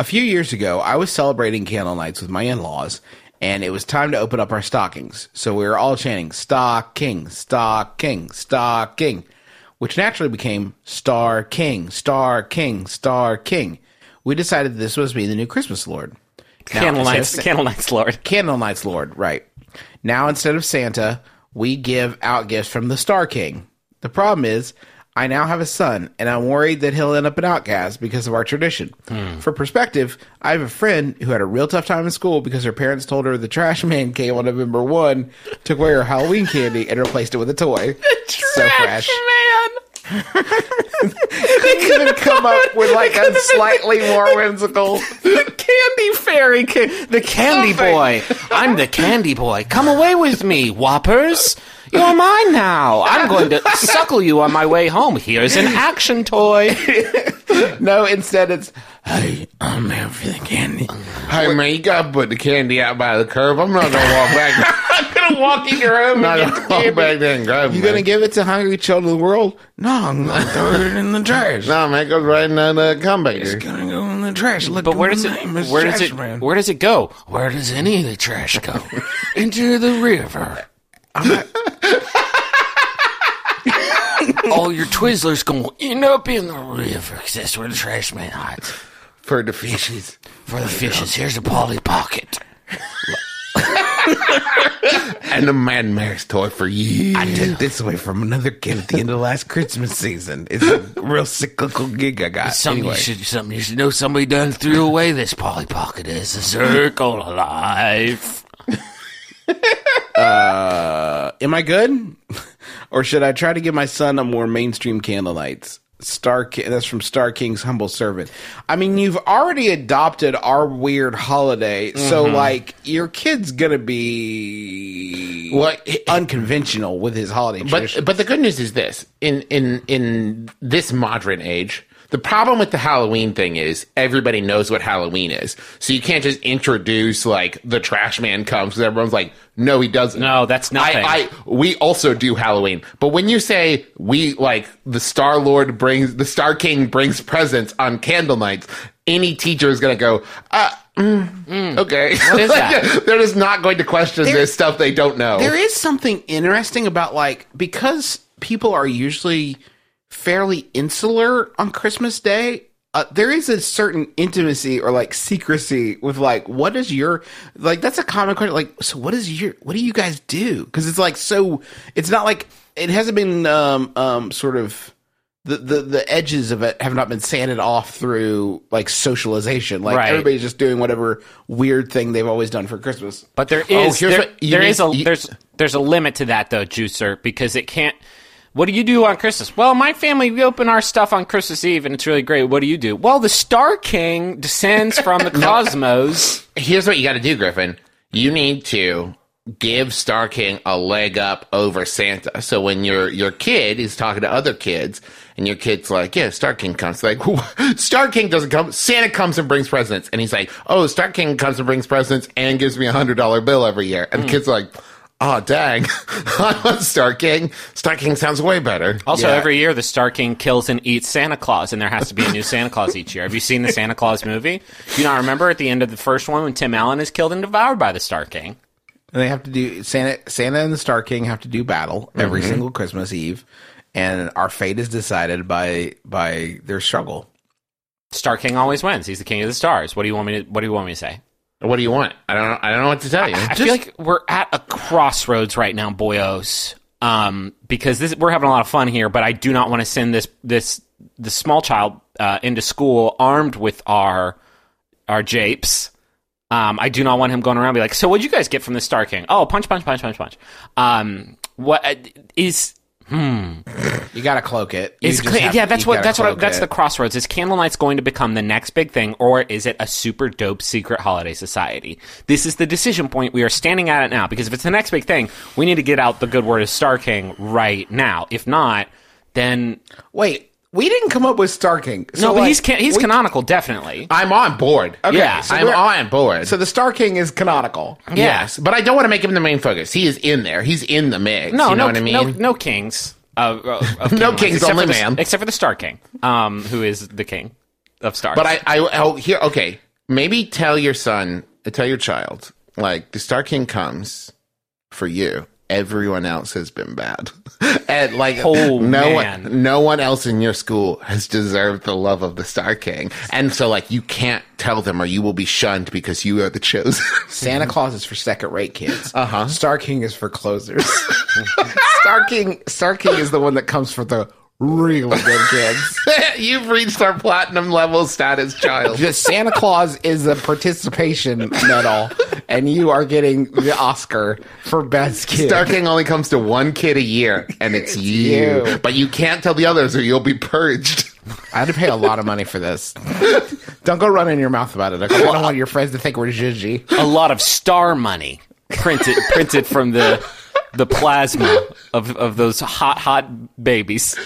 A few years ago, I was celebrating candle nights with my in laws, and it was time to open up our stockings. So we were all chanting, Stocking, Stocking, Stocking, which naturally became Star King, Star King, Star King. We decided this was be the new Christmas Lord. Now, Candle Nights, Candle Nights Lord. Candle Nights Lord, right. Now instead of Santa, we give out gifts from the Star King. The problem is, I now have a son, and I'm worried that he'll end up an outcast because of our tradition. Hmm. For perspective, I have a friend who had a real tough time in school because her parents told her the trash man came on November 1, took away her Halloween candy, and replaced it with a toy. so fresh. man. Couldn't come up with like a slightly more whimsical. The candy fairy, ca- the candy boy. I'm the candy boy. Come away with me, whoppers. You're mine now. I'm going to suckle you on my way home. Here's an action toy. No, instead it's, hey, I'm here for the candy. Hey man, you gotta put the candy out by the curb. I'm not gonna walk back. I'm gonna walk in your room I'm and not get the gonna walk candy. back there and grab. You man. gonna give it to hungry children of the world? No, I'm gonna throw it in the trash. No, man, it goes right in that uh, It's compactor. gonna go in the trash. Look, But where does it? name, it's Where does it? Man. Where does it go? Where does any of the trash go? Into the river. All your Twizzlers gonna end up in the river 'cause that's where the trash man hides. For the fishes. For the fishes, here's a Polly Pocket. And the Mad Max toy for you. I took this away from another kid at the end of last Christmas season. It's a real cyclical gig I got. Something Anyway. you should, something you should know. Somebody done threw away this Polly Pocket as a circle of life. Uh, am I good? or should I try to give my son a more mainstream candle nights? Star that's from Star King's humble servant. I mean, you've already adopted our weird holiday, so Mm-hmm. like your kid's gonna be What? unconventional with his holiday But tradition. but the good news is this: in in in this modern age, the problem with the Halloween thing is everybody knows what Halloween is, so you can't just introduce like the trash man comes because everyone's like, no, he doesn't. No, that's nothing. I, I we also do Halloween, but when you say we like the Star Lord brings the Star King brings presents on candle nights, any teacher is gonna go, uh. mm, Okay, what is that? They're just not going to question this stuff they don't know. There is something interesting about like because people are usually fairly insular on Christmas Day. Uh, there is a certain intimacy or like secrecy with like what is your like that's a common question like so what is your what do you guys do because it's like so it's not like it hasn't been um um sort of the, the the edges of it have not been sanded off through like socialization like Right. everybody's just doing whatever weird thing they've always done for Christmas But there Oh, there, what you there need- is a you- there's there's a limit to that though, juicer, because it can't. What do you do on Christmas? Well, my family we open our stuff on Christmas Eve, and it's really great. What do you do? Well, the Star King descends from the cosmos. here's what you got to do, Griffin. You need to give Star King a leg up over Santa. So when your your kid is talking to other kids, and your kid's like, "Yeah, Star King comes," like, "Star King doesn't come. Santa comes and brings presents," and he's like, "Oh, Star King comes and brings presents and gives me a hundred dollar bill every year," and the kid's like. Oh dang! I want Star King. Star King sounds way better. Also, Yeah. every year the Star King kills and eats Santa Claus, and there has to be a new Santa Claus each year. Have you seen the Santa Claus movie? Do you not remember at the end of the first one when Tim Allen is killed and devoured by the Star King? And they have to do Santa. Santa and the Star King have to do battle every mm-hmm. single Christmas Eve, and our fate is decided by by their struggle. Star King always wins. He's the king of the stars. What do you want me to What do you want me to say? What do you want? I don't. know- I don't know what to tell you. I feel like we're at a crossroads right now, boyos. Um, because this we're having a lot of fun here, but I do not want to send this this the small child uh, into school armed with our our japes. Um, I do not want him going around and be like, "So, what'd you guys get from the Star King?" Oh, punch, punch, punch, punch, punch. Um, what uh, is You got to cloak it. You cl- have- yeah, that's what that's what cloak that's it. the crossroads. Is Candlenight's going to become the next big thing, or is it a super dope secret holiday society? This is the decision point we are standing at it now. Because if it's the next big thing, we need to get out the good word of Star King right now. If not, then Wait, we didn't come up with Star King. So no. But like, he's he's we- canonical, definitely. I'm on board. Yeah, so I'm on board. So the Star King is canonical. Yes, but I don't want to make him the main focus. He is in there. He's in the mix. No, you know no, what I mean? no, no kings. Uh, uh, of No kings, except only the- man. except for the Star King, um, who is the king of stars. But I, I, oh, here, okay. maybe tell your son, tell your child, like the Star King comes for you. Everyone else has been bad, and like Oh, no man. one, no one else in your school has deserved the love of the Star King, and so like you can't tell them, or you will be shunned because you are the chosen. Santa Claus is for second rate kids. Uh huh. Star King is for closers. Star King Star King is the one that comes for the really good kids. You've reached our platinum level status, child. Just Santa Claus is a participation medal, and you are getting the Oscar for best kid. Star King only comes to one kid a year, and it's, you. you. But you can't tell the others, or you'll be purged. I had to pay a lot of money for this. Don't go running your mouth about it. Okay? I don't want your friends to think we're zhizhy. a lot of star money printed printed from the the plasma of of those hot hot babies.